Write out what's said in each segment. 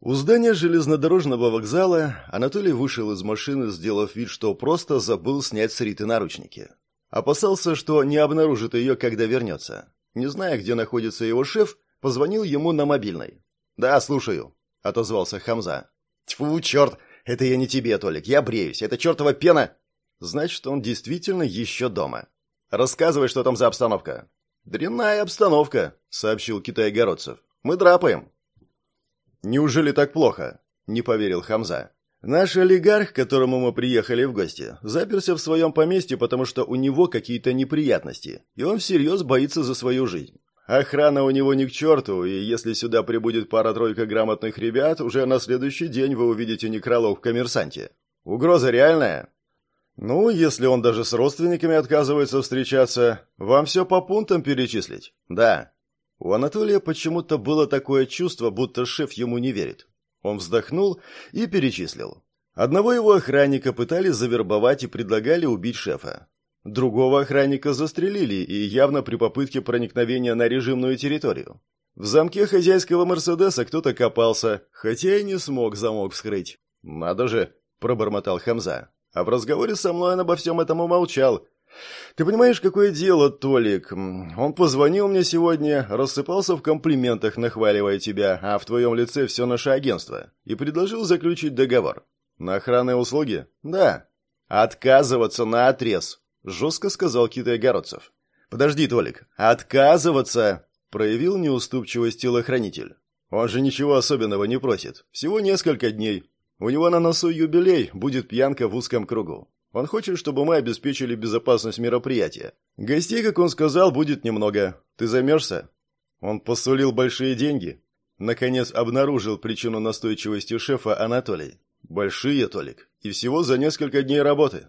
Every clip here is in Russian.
У здания железнодорожного вокзала Анатолий вышел из машины, сделав вид, что просто забыл снять с Риты наручники. Опасался, что не обнаружит ее, когда вернется. Не зная, где находится его шеф, позвонил ему на мобильный. «Да, слушаю», — отозвался Хамза. «Тьфу, черт! Это я не тебе, Толик, я бреюсь. Это чертова пена!» «Значит, он действительно еще дома. Рассказывай, что там за обстановка». «Дрянная обстановка», — сообщил Китай-Городцев. «Мы драпаем». «Неужели так плохо?» — не поверил Хамза. «Наш олигарх, к которому мы приехали в гости, заперся в своем поместье, потому что у него какие-то неприятности, и он всерьез боится за свою жизнь. Охрана у него ни к черту, и если сюда прибудет пара-тройка грамотных ребят, уже на следующий день вы увидите некролог в коммерсанте. Угроза реальная?» «Ну, если он даже с родственниками отказывается встречаться, вам все по пунктам перечислить?» «Да». У Анатолия почему-то было такое чувство, будто шеф ему не верит. Он вздохнул и перечислил. Одного его охранника пытались завербовать и предлагали убить шефа. Другого охранника застрелили и явно при попытке проникновения на режимную территорию. В замке хозяйского Мерседеса кто-то копался, хотя и не смог замок вскрыть. «Надо же!» – пробормотал Хамза. А в разговоре со мной он обо всем этом умолчал. Ты понимаешь, какое дело, Толик? Он позвонил мне сегодня, рассыпался в комплиментах, нахваливая тебя, а в твоем лице все наше агентство, и предложил заключить договор. На охранные услуги? Да. Отказываться на отрез, жестко сказал Китай-Городцев. Подожди, Толик, отказываться, проявил неуступчивость телохранитель. Он же ничего особенного не просит. Всего несколько дней. У него на носу юбилей, будет пьянка в узком кругу. Он хочет, чтобы мы обеспечили безопасность мероприятия. Гостей, как он сказал, будет немного. Ты займешься?» Он посулил большие деньги. Наконец обнаружил причину настойчивости шефа Анатолий. «Большие, Толик. И всего за несколько дней работы».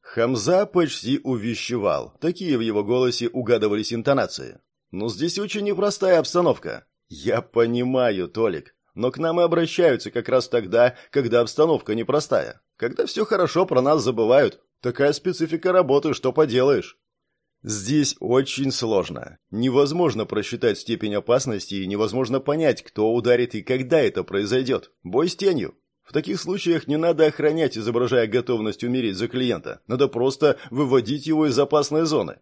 Хамза почти увещевал. Такие в его голосе угадывались интонации. «Но здесь очень непростая обстановка». «Я понимаю, Толик. Но к нам и обращаются как раз тогда, когда обстановка непростая. Когда все хорошо, про нас забывают. Такая специфика работы, что поделаешь. Здесь очень сложно. Невозможно просчитать степень опасности и невозможно понять, кто ударит и когда это произойдет. Бой с тенью. В таких случаях не надо охранять, изображая готовность умереть за клиента. Надо просто выводить его из опасной зоны.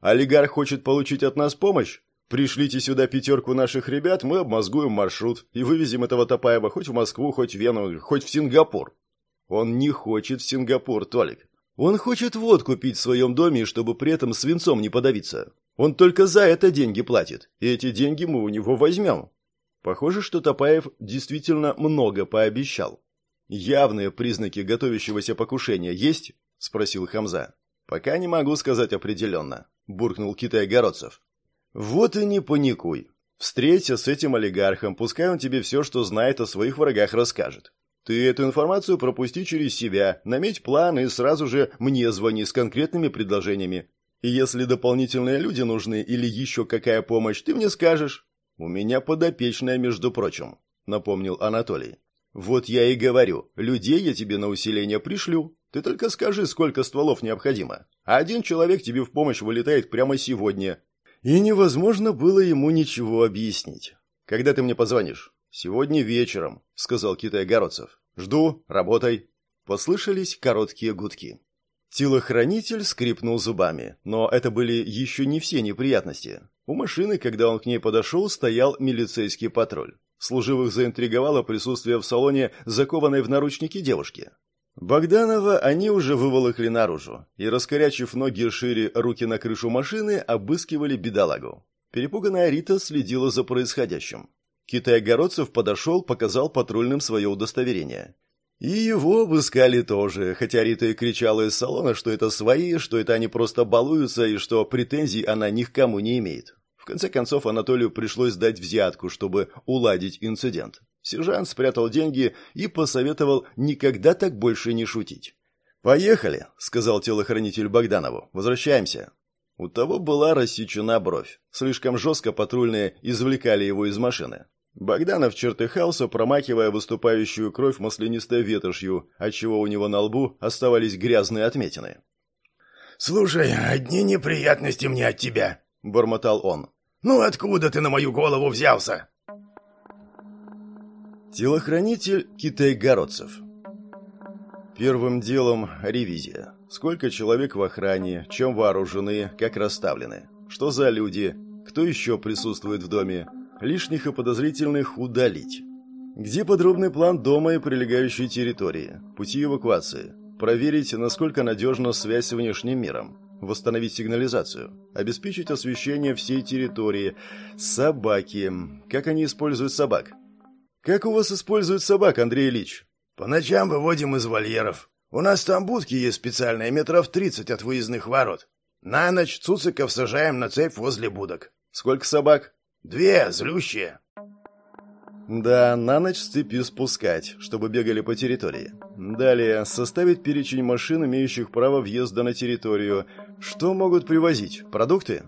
Олигарх хочет получить от нас помощь? Пришлите сюда пятерку наших ребят, мы обмозгуем маршрут и вывезем этого Топаева хоть в Москву, хоть в Вену, хоть в Сингапур. Он не хочет в Сингапур, Толик. Он хочет водку пить в своем доме, чтобы при этом свинцом не подавиться. Он только за это деньги платит, и эти деньги мы у него возьмем. Похоже, что Топаев действительно много пообещал. Явные признаки готовящегося покушения есть? спросил Хамза. Пока не могу сказать определенно», – буркнул Китай-Городцев. Вот и не паникуй. Встреться с этим олигархом, пускай он тебе все, что знает о своих врагах, расскажет. Ты эту информацию пропусти через себя, наметь план и сразу же мне звони с конкретными предложениями. И если дополнительные люди нужны или еще какая помощь, ты мне скажешь. У меня подопечная, между прочим, напомнил Анатолий. Вот я и говорю, людей я тебе на усиление пришлю. Ты только скажи, сколько стволов необходимо. Один человек тебе в помощь вылетает прямо сегодня, и невозможно было ему ничего объяснить. «Когда ты мне позвонишь?» «Сегодня вечером», — сказал Китай-Городцев. «Жду, работай». Послышались короткие гудки. Телохранитель скрипнул зубами, но это были еще не все неприятности. У машины, когда он к ней подошел, стоял милицейский патруль. Служивых заинтриговало присутствие в салоне закованной в наручники девушки. Богданова они уже выволокли наружу и, раскорячив ноги шире, руки на крышу машины, обыскивали бедолагу. Перепуганная Рита следила за происходящим. Китай-Огородцев подошел, показал патрульным свое удостоверение. И его обыскали тоже, хотя Рита и кричала из салона, что это свои, что это они просто балуются и что претензий она ни к кому не имеет. В конце концов Анатолию пришлось дать взятку, чтобы уладить инцидент. Сержант спрятал деньги и посоветовал никогда так больше не шутить. «Поехали», — сказал телохранитель Богданову. «Возвращаемся». У того была рассечена бровь. Слишком жестко патрульные извлекали его из машины. Богданов чертыхался, промакивая выступающую кровь маслянистой ветошью, отчего у него на лбу оставались грязные отметины. «Слушай, одни неприятности мне от тебя», — бормотал он. «Ну откуда ты на мою голову взялся?» Телохранитель китайгородцев. Первым делом ревизия. Сколько человек в охране, чем вооружены, как расставлены. Что за люди, кто еще присутствует в доме. Лишних и подозрительных удалить. Где подробный план дома и прилегающей территории, пути эвакуации. Проверить, насколько надежна связь с внешним миром. Восстановить сигнализацию. Обеспечить освещение всей территории. Собаки. Как они используют собак? Как у вас используют собак, Андрей Ильич? По ночам выводим из вольеров. У нас там будки есть специальные, метров тридцать от выездных ворот. На ночь цуциков сажаем на цепь возле будок. Сколько собак? Две, злющие. Да, на ночь с цепи спускать, чтобы бегали по территории. Далее, составить перечень машин, имеющих право въезда на территорию. Что могут привозить? Продукты?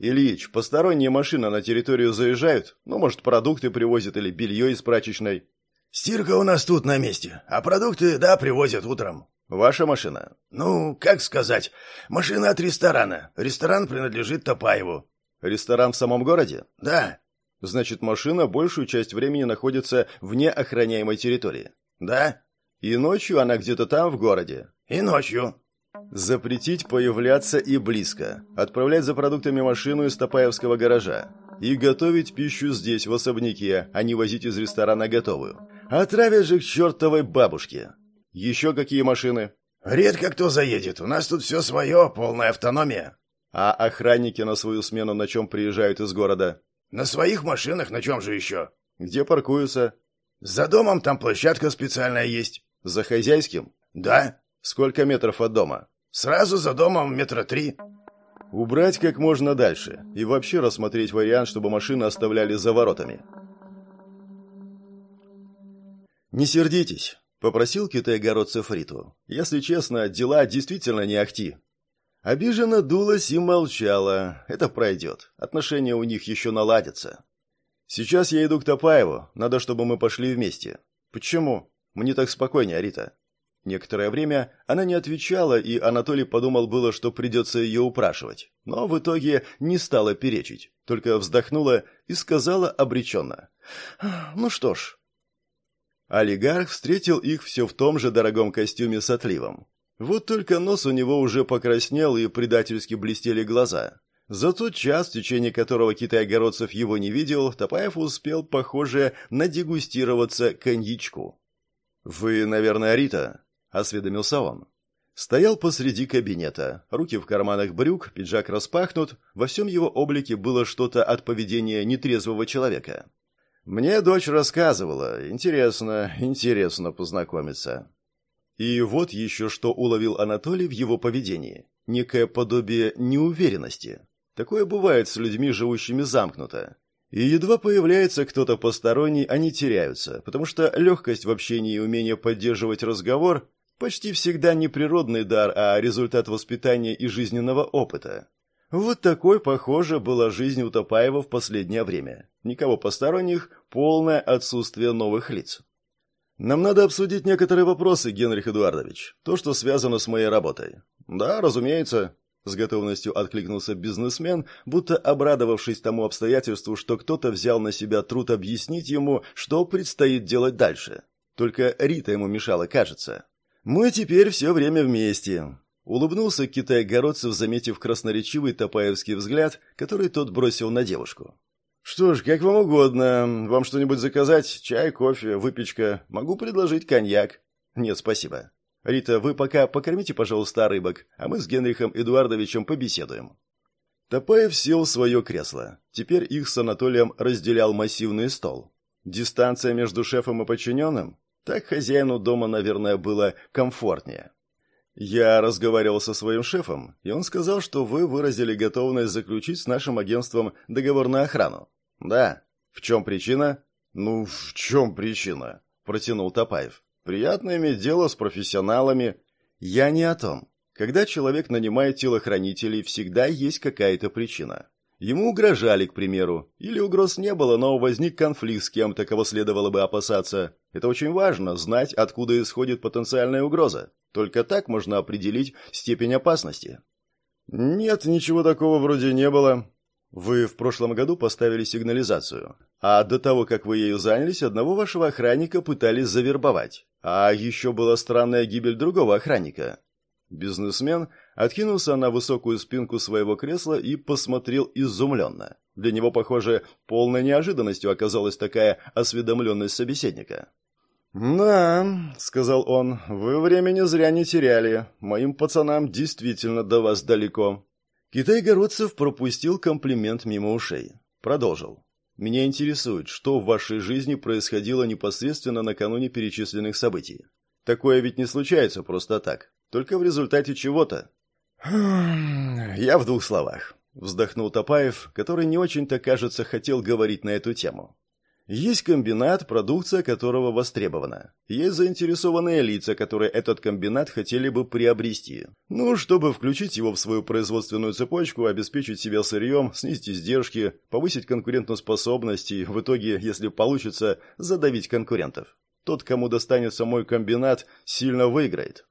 Ильич, посторонние машины на территорию заезжают? Ну, может, продукты привозят или белье из прачечной? Стирка у нас тут на месте, а продукты, да, привозят утром. Ваша машина? Ну, как сказать, машина от ресторана. Ресторан принадлежит Топаеву. Ресторан в самом городе? Да. Значит, машина большую часть времени находится вне охраняемой территории. Да. И ночью она где-то там, в городе. И ночью. Запретить появляться и близко. Отправлять за продуктами машину из Топаевского гаража. И готовить пищу здесь, в особняке, а не возить из ресторана готовую. Отравят же к чертовой бабушке. Еще какие машины? Редко кто заедет. У нас тут все свое, полная автономия. А охранники на свою смену на чем приезжают из города? На своих машинах, на чем же еще? Где паркуются? За домом там площадка специальная есть. За хозяйским? Да. Сколько метров от дома? Сразу за домом метра три. Убрать как можно дальше. И вообще рассмотреть вариант, чтобы машины оставляли за воротами. «Не сердитесь», — попросил китай-городцев Риту. «Если честно, дела действительно не ахти. Обиженно дулась и молчала. Это пройдет. Отношения у них еще наладятся. Сейчас я иду к Топаеву. Надо, чтобы мы пошли вместе. Почему? Мне так спокойнее, Рита. Некоторое время она не отвечала, и Анатолий подумал было, что придется ее упрашивать. Но в итоге не стала перечить, только вздохнула и сказала обреченно. «Ну что ж». Олигарх встретил их все в том же дорогом костюме с отливом. Вот только нос у него уже покраснел и предательски блестели глаза. За тот час, в течение которого Китай-Огородцев его не видел, Топаев успел, похоже, надегустироваться коньячку. «Вы, наверное, Рита?» — осведомился он. Стоял посреди кабинета, руки в карманах брюк, пиджак распахнут, во всем его облике было что-то от поведения нетрезвого человека. «Мне дочь рассказывала. Интересно, интересно познакомиться». И вот еще что уловил Анатолий в его поведении. Некое подобие неуверенности. Такое бывает с людьми, живущими замкнуто. И едва появляется кто-то посторонний, они теряются, потому что легкость в общении и умение поддерживать разговор почти всегда не природный дар, а результат воспитания и жизненного опыта. Вот такой, похоже, была жизнь у Топаева в последнее время. Никого посторонних, полное отсутствие новых лиц. Нам надо обсудить некоторые вопросы, Генрих Эдуардович. То, что связано с моей работой. Да, разумеется, с готовностью откликнулся бизнесмен, будто обрадовавшись тому обстоятельству, что кто-то взял на себя труд объяснить ему, что предстоит делать дальше. Только Рита ему мешала, кажется. Мы теперь все время вместе. Улыбнулся Китай-Городцев, заметив красноречивый топаевский взгляд, который тот бросил на девушку. «Что ж, как вам угодно. Вам что-нибудь заказать? Чай, кофе, выпечка? Могу предложить коньяк?» «Нет, спасибо. Рита, вы пока покормите, пожалуйста, рыбок, а мы с Генрихом Эдуардовичем побеседуем». Топаев сел в свое кресло. Теперь их с Анатолием разделял массивный стол. Дистанция между шефом и подчиненным? Так хозяину дома, наверное, было комфортнее. Я разговаривал со своим шефом, и он сказал, что вы выразили готовность заключить с нашим агентством договор на охрану. Да. В чем причина? Ну, в чем причина? Протянул Топаев. Приятно иметь дело с профессионалами. Я не о том. Когда человек нанимает телохранителей, всегда есть какая-то причина. Ему угрожали, к примеру. Или угроз не было, но возник конфликт с кем-то, кого следовало бы опасаться. Это очень важно, знать, откуда исходит потенциальная угроза. Только так можно определить степень опасности. Нет, ничего такого вроде не было. Вы в прошлом году поставили сигнализацию, а до того, как вы ею занялись, одного вашего охранника пытались завербовать. А еще была странная гибель другого охранника. Бизнесмен откинулся на высокую спинку своего кресла и посмотрел изумленно. Для него, похоже, полной неожиданностью оказалась такая осведомленность собеседника. «Да», — сказал он, — «вы времени зря не теряли. Моим пацанам действительно до вас далеко». Китай-городцев пропустил комплимент мимо ушей. Продолжил. «Меня интересует, что в вашей жизни происходило непосредственно накануне перечисленных событий. Такое ведь не случается просто так, только в результате чего-то». «Я в двух словах», — вздохнул Топаев, который не очень-то, кажется, хотел говорить на эту тему. Есть комбинат, продукция которого востребована. Есть заинтересованные лица, которые этот комбинат хотели бы приобрести. Ну, чтобы включить его в свою производственную цепочку, обеспечить себя сырьем, снизить издержки, повысить конкурентоспособность и, в итоге, если получится, задавить конкурентов. Тот, кому достанется мой комбинат, сильно выиграет.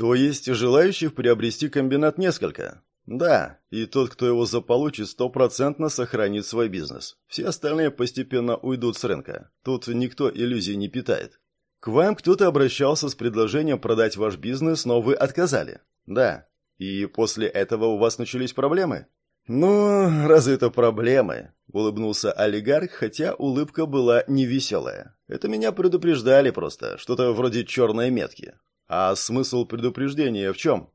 То есть желающих приобрести комбинат несколько. Да, и тот, кто его заполучит, стопроцентно сохранит свой бизнес. Все остальные постепенно уйдут с рынка. Тут никто иллюзий не питает. К вам кто-то обращался с предложением продать ваш бизнес, но вы отказали. Да. И после этого у вас начались проблемы? Ну, разве это проблемы? Улыбнулся олигарх, хотя улыбка была невеселая. Это меня предупреждали просто, что-то вроде черной метки. А смысл предупреждения в чем?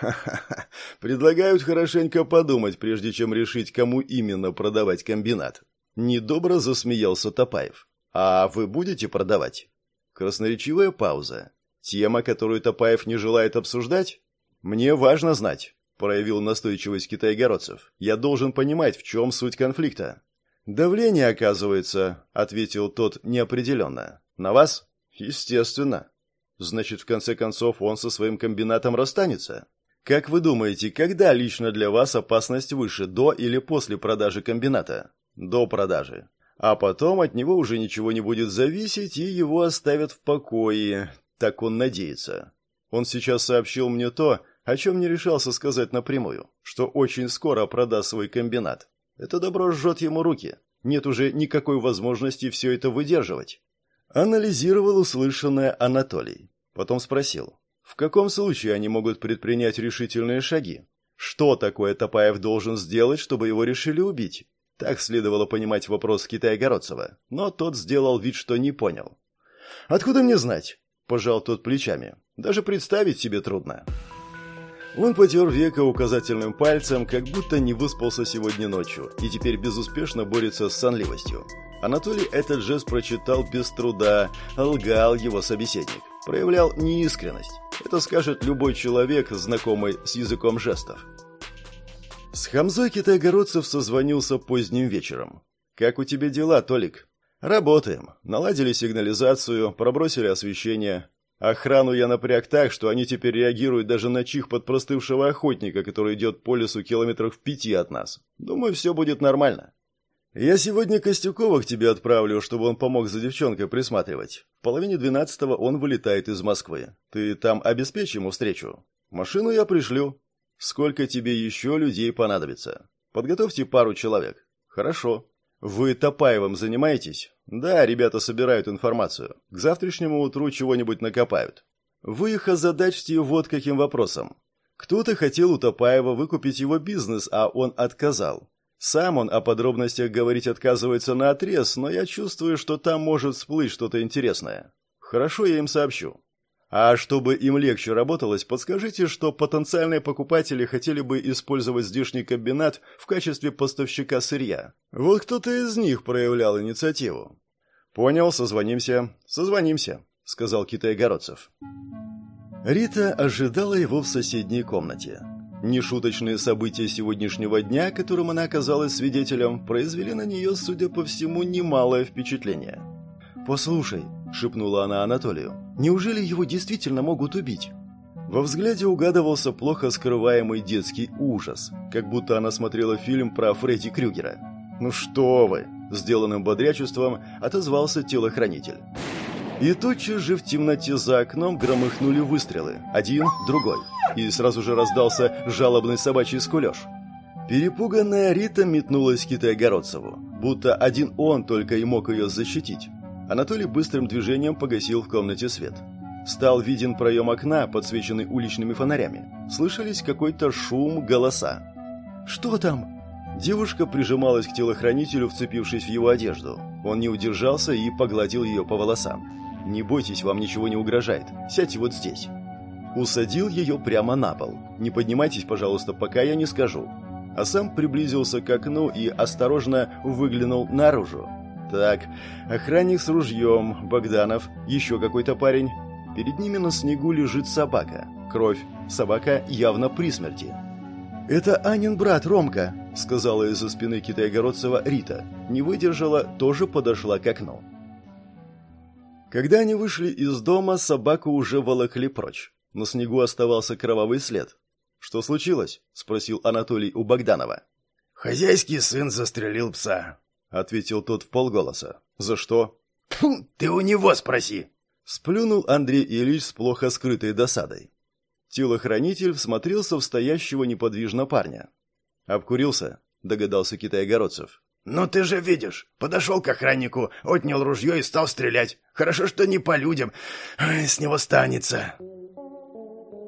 Ха-ха-ха. Предлагают хорошенько подумать, прежде чем решить, кому именно продавать комбинат. Недобро засмеялся Топаев. А вы будете продавать? Красноречивая пауза. Тема, которую Топаев не желает обсуждать? Мне важно знать, проявил настойчивость китайгородцев. Я должен понимать, в чем суть конфликта. Давление, оказывается, ответил тот неопределенно. На вас? Естественно. Значит, в конце концов, он со своим комбинатом расстанется? Как вы думаете, когда лично для вас опасность выше, до или после продажи комбината? До продажи. А потом от него уже ничего не будет зависеть, и его оставят в покое. Так он надеется. Он сейчас сообщил мне то, о чем не решался сказать напрямую, что очень скоро продаст свой комбинат. Это добро жжет ему руки. Нет уже никакой возможности все это выдерживать. Анализировал услышанное Анатолий. Потом спросил. В каком случае они могут предпринять решительные шаги? Что такое Топаев должен сделать, чтобы его решили убить? Так следовало понимать вопрос Китая-Городцева, но тот сделал вид, что не понял. «Откуда мне знать?» – пожал тот плечами. «Даже представить себе трудно». Он потер веко указательным пальцем, как будто не выспался сегодня ночью, и теперь безуспешно борется с сонливостью. Анатолий этот жест прочитал без труда, лгал его собеседник, проявлял неискренность. Это скажет любой человек, знакомый с языком жестов. С Хамзой Китайгородцев созвонился поздним вечером. «Как у тебя дела, Толик?» «Работаем. Наладили сигнализацию, пробросили освещение. Охрану я напряг так, что они теперь реагируют даже на чих подпростывшего охотника, который идет по лесу километров в пяти от нас. Думаю, все будет нормально». «Я сегодня Костюкова к тебе отправлю, чтобы он помог за девчонкой присматривать. В половине двенадцатого он вылетает из Москвы. Ты там обеспечь ему встречу. Машину я пришлю. Сколько тебе еще людей понадобится? Подготовьте пару человек. Хорошо. Вы Топаевым занимаетесь? Да, ребята собирают информацию. К завтрашнему утру чего-нибудь накопают. Вы их озадачьте вот каким вопросом. Кто-то хотел у Топаева выкупить его бизнес, а он отказал. Сам он о подробностях говорить отказывается на отрез, но я чувствую, что там может всплыть что-то интересное. Хорошо, я им сообщу. А чтобы им легче работалось, подскажите, что потенциальные покупатели хотели бы использовать здешний комбинат в качестве поставщика сырья. Вот кто-то из них проявлял инициативу. Понял, созвонимся. Созвонимся, сказал Китай-Городцев. Рита ожидала его в соседней комнате. Нешуточные события сегодняшнего дня, которым она оказалась свидетелем, произвели на нее, судя по всему, немалое впечатление. «Послушай», — шепнула она Анатолию, — «неужели его действительно могут убить?» Во взгляде угадывался плохо скрываемый детский ужас, как будто она смотрела фильм про Фредди Крюгера. «Ну что вы!» – сделанным бодрячеством отозвался телохранитель. И тотчас же в темноте за окном громыхнули выстрелы. Один, другой. И сразу же раздался жалобный собачий скулеж. Перепуганная Рита метнулась к Китайгородцеву, будто один он только и мог ее защитить. Анатолий быстрым движением погасил в комнате свет. Стал виден проем окна, подсвеченный уличными фонарями. Слышались какой-то шум, голоса. «Что там?» Девушка прижималась к телохранителю, вцепившись в его одежду. Он не удержался и погладил ее по волосам. «Не бойтесь, вам ничего не угрожает. Сядьте вот здесь». Усадил ее прямо на пол. «Не поднимайтесь, пожалуйста, пока я не скажу». А сам приблизился к окну и осторожно выглянул наружу. «Так, охранник с ружьем, Богданов, еще какой-то парень. Перед ними на снегу лежит собака. Кровь. Собака явно при смерти. «Это Анин брат, Ромка», — сказала из-за спины Китайгородцева Рита. Не выдержала, тоже подошла к окну. Когда они вышли из дома, собаку уже волокли прочь. На снегу оставался кровавый след. «Что случилось?» — спросил Анатолий у Богданова. «Хозяйский сын застрелил пса», — ответил тот в полголоса. «За что?» «Фу, ты у него спроси!» Сплюнул Андрей Ильич с плохо скрытой досадой. Телохранитель всмотрелся в стоящего неподвижно парня. «Обкурился?» – догадался Китай-Огородцев. «Ну ты же видишь, подошел к охраннику, отнял ружье и стал стрелять. Хорошо, что не по людям, Ой, с него станется».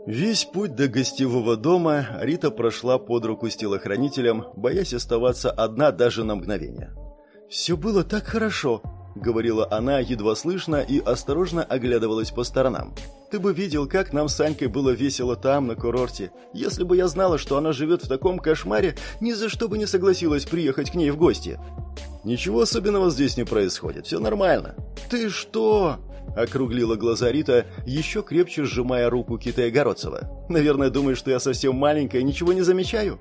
Весь путь до гостевого дома Рита прошла под руку с телохранителем, боясь оставаться одна даже на мгновение. «Все было так хорошо», — говорила она едва слышно и осторожно оглядывалась по сторонам. «Ты бы видел, как нам с Анькой было весело там, на курорте. Если бы я знала, что она живет в таком кошмаре, ни за что бы не согласилась приехать к ней в гости». «Ничего особенного здесь не происходит, все нормально». «Ты что?» — округлила глаза Рита, еще крепче сжимая руку Китая Городцева. «Наверное, думаешь, что я совсем маленькая и ничего не замечаю?»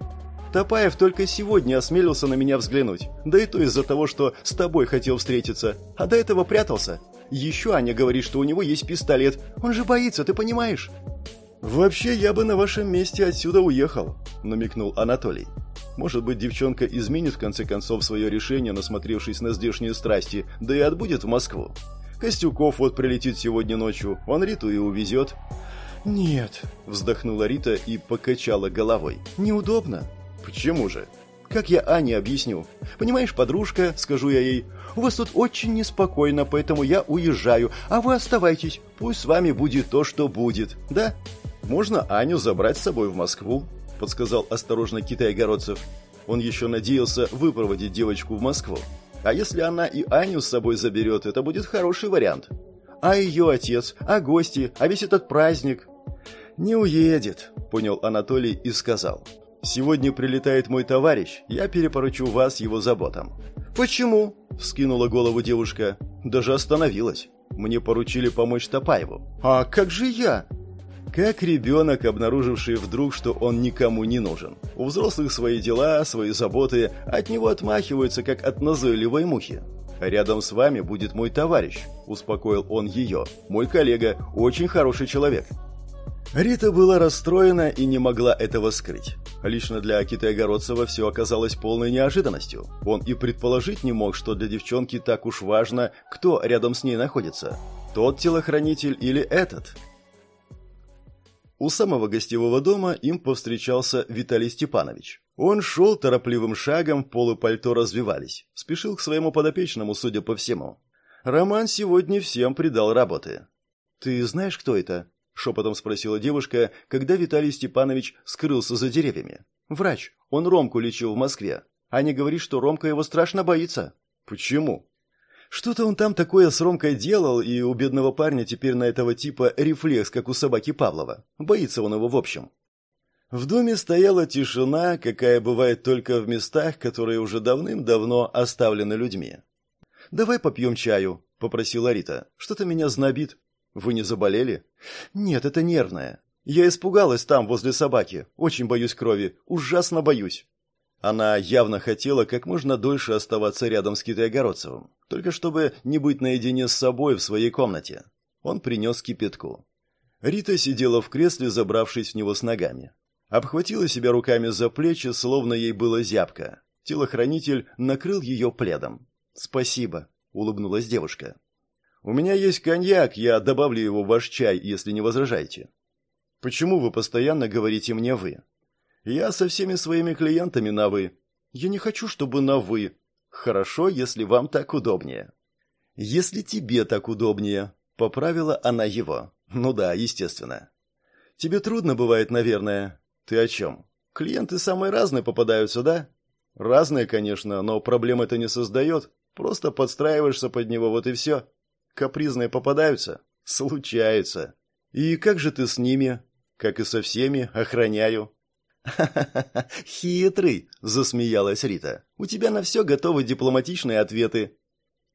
Топаев только сегодня осмелился на меня взглянуть. Да и то из-за того, что с тобой хотел встретиться. А до этого прятался. Еще Аня говорит, что у него есть пистолет. Он же боится, ты понимаешь? «Вообще, я бы на вашем месте отсюда уехал», — намекнул Анатолий. «Может быть, девчонка изменит в конце концов свое решение, насмотревшись на здешние страсти, да и отбудет в Москву. Костюков вот прилетит сегодня ночью, он Риту и увезет». «Нет», — вздохнула Рита и покачала головой. «Неудобно. Почему же? Как я Ане объясню? Понимаешь, подружка, скажу я ей, у вас тут очень неспокойно, поэтому я уезжаю, а вы оставайтесь. Пусть с вами будет то, что будет. Да? Можно Аню забрать с собой в Москву, подсказал осторожно Китай-Городцев. Он еще надеялся выпроводить девочку в Москву. А если она и Аню с собой заберет, это будет хороший вариант. А ее отец, а гости, а весь этот праздник? Не уедет, понял Анатолий и сказал. Сегодня прилетает мой товарищ, я перепоручу вас его заботам». «Почему?» – вскинула голову девушка. Даже остановилась. Мне поручили помочь Топаеву. «А как же я?» Как ребенок, обнаруживший вдруг, что он никому не нужен. У взрослых свои дела, свои заботы, от него отмахиваются, как от назойливой мухи. «Рядом с вами будет мой товарищ», – успокоил он ее. «Мой коллега, очень хороший человек. Рита была расстроена и не могла этого скрыть. Лично для Китая-Городцева все оказалось полной неожиданностью. Он и предположить не мог, что для девчонки так уж важно, кто рядом с ней находится. Тот телохранитель или этот. У самого гостевого дома им повстречался Виталий Степанович. Он шел торопливым шагом, полы пальто развивались. Спешил к своему подопечному, судя по всему. Роман сегодня всем придал работы. «Ты знаешь, кто это?» Шепотом спросила девушка, когда Виталий Степанович скрылся за деревьями. Врач. Он Ромку лечил в Москве. Аня говорит, что Ромка его страшно боится. Почему? Что-то он там такое с Ромкой делал, и у бедного парня теперь на этого типа рефлекс, как у собаки Павлова. Боится он его в общем. В доме стояла тишина, какая бывает только в местах, которые уже давным-давно оставлены людьми. «Давай попьем чаю», — попросила Рита. «Что-то меня знобит». Вы не заболели? Нет, это нервное. Я испугалась там, возле собаки. Очень боюсь крови. Ужасно боюсь. Она явно хотела как можно дольше оставаться рядом с Китай-Огородцевым, только чтобы не быть наедине с собой в своей комнате. Он принес кипятку. Рита сидела в кресле, забравшись в него с ногами. Обхватила себя руками за плечи, словно ей было зябко. Телохранитель накрыл ее пледом. «Спасибо», — улыбнулась девушка. У меня есть коньяк, я добавлю его в ваш чай, если не возражаете. Почему вы постоянно говорите мне вы? Я со всеми своими клиентами на «вы». Я не хочу, чтобы на «вы». Хорошо, если вам так удобнее. Если тебе так удобнее, поправила она его. Ну да, естественно. Тебе трудно бывает, наверное. Ты о чем? Клиенты самые разные попадаются, да? Разные, конечно, но проблем это не создает. Просто подстраиваешься под него, вот и все. Капризные попадаются? Случается. И как же ты с ними? Как и со всеми, охраняю. «Ха-ха-ха, хитрый!» — засмеялась Рита. «У тебя на все готовы дипломатичные ответы».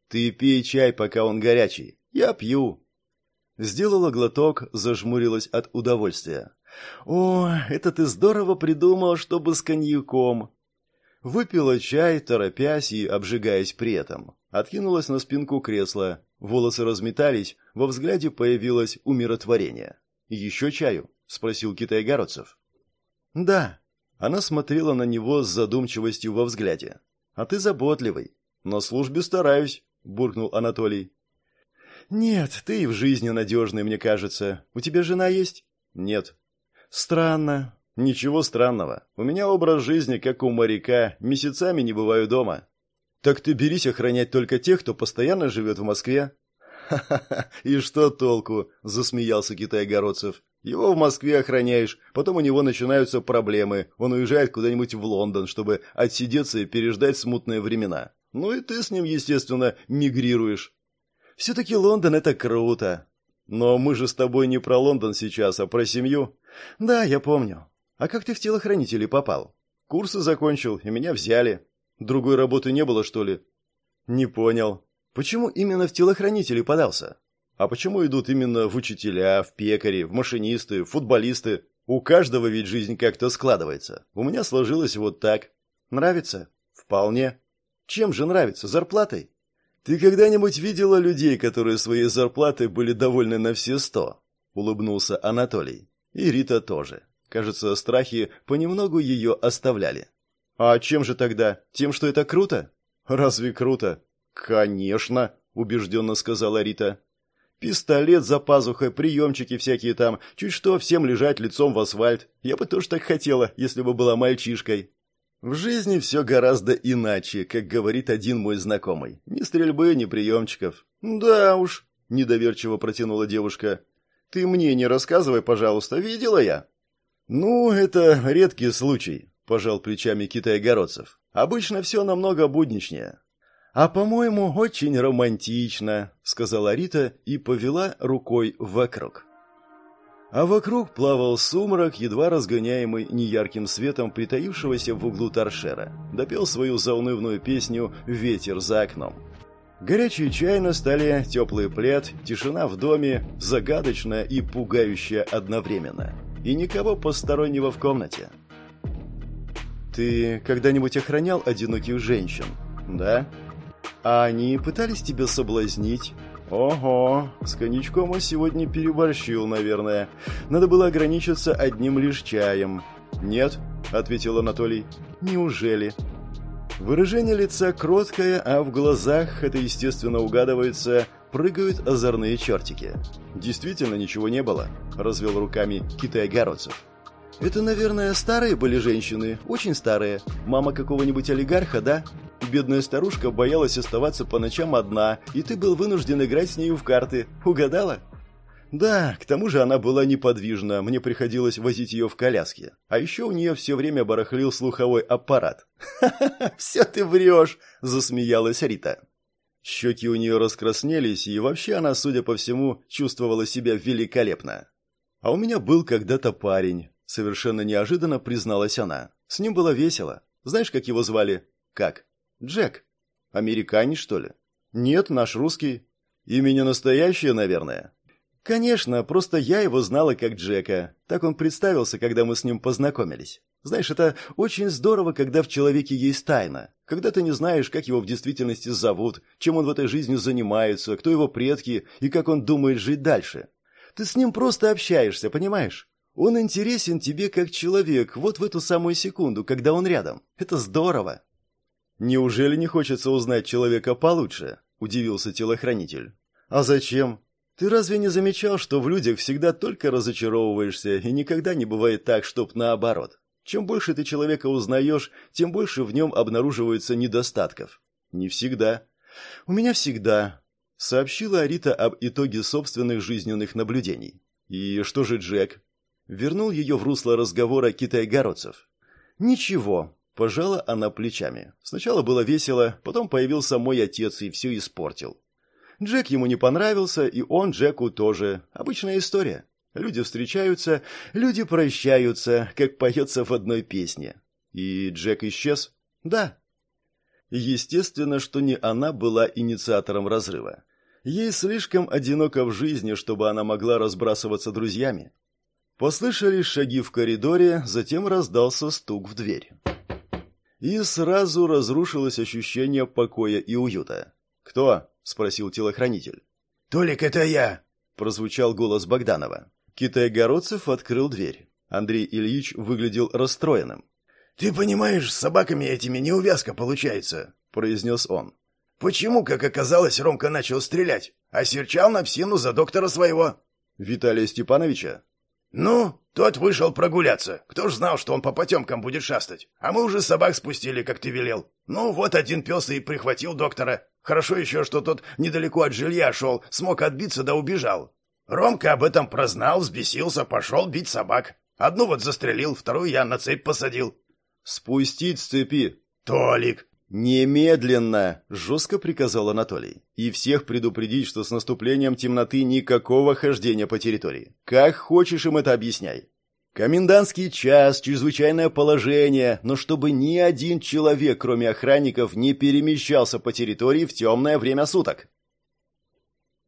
«Ты пей чай, пока он горячий. Я пью». Сделала глоток, зажмурилась от удовольствия. «О, это ты здорово придумал, чтобы с коньяком!» Выпила чай, торопясь и обжигаясь при этом. Откинулась на спинку кресла. Волосы разметались, во взгляде появилось умиротворение. «Еще чаю?» — спросил китайгородцев. «Да». Она смотрела на него с задумчивостью во взгляде. «А ты заботливый». «На службе стараюсь», — буркнул Анатолий. «Нет, ты и в жизни надежный, мне кажется. У тебя жена есть?» «Нет». «Странно». «Ничего странного. У меня образ жизни, как у моряка, месяцами не бываю дома». «Так ты берись охранять только тех, кто постоянно живет в Москве». «Ха-ха-ха, и что толку?» – засмеялся Китай-Городцев. «Его в Москве охраняешь, потом у него начинаются проблемы, он уезжает куда-нибудь в Лондон, чтобы отсидеться и переждать смутные времена. Ну и ты с ним, естественно, мигрируешь». «Все-таки Лондон – это круто». «Но мы же с тобой не про Лондон сейчас, а про семью». «Да, я помню. А как ты в телохранители попал?» «Курсы закончил, и меня взяли. Другой работы не было, что ли?» «Не понял. Почему именно в телохранители подался? А почему идут именно в учителя, в пекари, в машинисты, в футболисты? У каждого ведь жизнь как-то складывается. У меня сложилось вот так. Нравится? Вполне. Чем же нравится? Зарплатой? Ты когда-нибудь видела людей, которые своей зарплатой были довольны на все сто? Улыбнулся Анатолий. И Рита тоже. Кажется, страхи понемногу ее оставляли. А чем же тогда? Тем, что это круто? Разве круто? «Конечно», — убежденно сказала Рита. «Пистолет за пазухой, приемчики всякие там. Чуть что, всем лежать лицом в асфальт. Я бы тоже так хотела, если бы была мальчишкой». В жизни все гораздо иначе, как говорит один мой знакомый. Ни стрельбы, ни приемчиков. «Да уж», — недоверчиво протянула девушка. «Ты мне не рассказывай, пожалуйста, видела я?» «Ну, это редкий случай», — пожал плечами Китай-Городцев. «Обычно все намного будничнее. «А, по-моему, очень романтично», — сказала Рита и повела рукой вокруг. А вокруг плавал сумрак, едва разгоняемый неярким светом притаившегося в углу торшера. Допел свою заунывную песню «Ветер за окном». Горячий чай на столе, теплый плед, тишина в доме, загадочная и пугающая одновременно. И никого постороннего в комнате. «Ты когда-нибудь охранял одиноких женщин?» «Да?» А они пытались тебя соблазнить? Ого, с коньячком он сегодня переборщил, наверное. Надо было ограничиться одним лишь чаем. Нет, ответил Анатолий. Неужели? Выражение лица кроткое, а в глазах, это естественно угадывается, прыгают озорные чертики. Действительно ничего не было, развел руками Китай-Городцев. Это, наверное, старые были женщины, очень старые. Мама какого-нибудь олигарха, да? Бедная старушка боялась оставаться по ночам одна, и ты был вынужден играть с нею в карты. Угадала? Да, к тому же она была неподвижна, мне приходилось возить ее в коляске. А еще у нее все время барахлил слуховой аппарат. «Ха-ха-ха, все ты врешь!» – засмеялась Рита. Щеки у нее раскраснелись, и вообще она, судя по всему, чувствовала себя великолепно. А у меня был когда-то парень, совершенно неожиданно призналась она. С ним было весело. Знаешь, как его звали? Как? Джек. Американец, что ли? Нет, наш русский. Имя не настоящее, наверное. Конечно, просто я его знала как Джека. Так он представился, когда мы с ним познакомились. Знаешь, это очень здорово, когда в человеке есть тайна. Когда ты не знаешь, как его в действительности зовут, чем он в этой жизни занимается, кто его предки и как он думает жить дальше. Ты с ним просто общаешься, понимаешь? Он интересен тебе как человек вот в эту самую секунду, когда он рядом. Это здорово. Неужели не хочется узнать человека получше? удивился телохранитель. А зачем? Ты разве не замечал, что в людях всегда только разочаровываешься и никогда не бывает так, чтоб наоборот? Чем больше ты человека узнаешь, тем больше в нем обнаруживается недостатков. Не всегда. У меня всегда. Сообщила Арита об итоге собственных жизненных наблюдений. И что же Джек? Вернул ее в русло разговора китай-городцев. Ничего. Пожала она плечами. Сначала было весело, потом появился мой отец и все испортил. Джек ему не понравился, и он Джеку тоже. Обычная история. Люди встречаются, люди прощаются, как поется в одной песне. И Джек исчез? Да. Естественно, что не она была инициатором разрыва. Ей слишком одиноко в жизни, чтобы она могла разбрасываться друзьями. Послышались шаги в коридоре, затем раздался стук в дверь. И сразу разрушилось ощущение покоя и уюта. «Кто?» — спросил телохранитель. «Толик, это я!» — прозвучал голос Богданова. Китай-городцев открыл дверь. Андрей Ильич выглядел расстроенным. «Ты понимаешь, с собаками этими неувязка получается», — произнес он. «Почему, как оказалось, Ромка начал стрелять, а серчал на псину за доктора своего?» «Виталия Степановича?» «Ну, тот вышел прогуляться. Кто ж знал, что он по потемкам будет шастать? А мы уже собак спустили, как ты велел. Ну, вот один пес и прихватил доктора. Хорошо еще, что тот недалеко от жилья шел, смог отбиться да убежал. Ромка об этом прознал, взбесился, пошел бить собак. Одну вот застрелил, вторую я на цепь посадил. «Спустить с цепи!» «Толик!» «Немедленно!» — жестко приказал Анатолий. «И всех предупредить, что с наступлением темноты никакого хождения по территории. Как хочешь им это объясняй. Комендантский час, чрезвычайное положение, но чтобы ни один человек, кроме охранников, не перемещался по территории в темное время суток.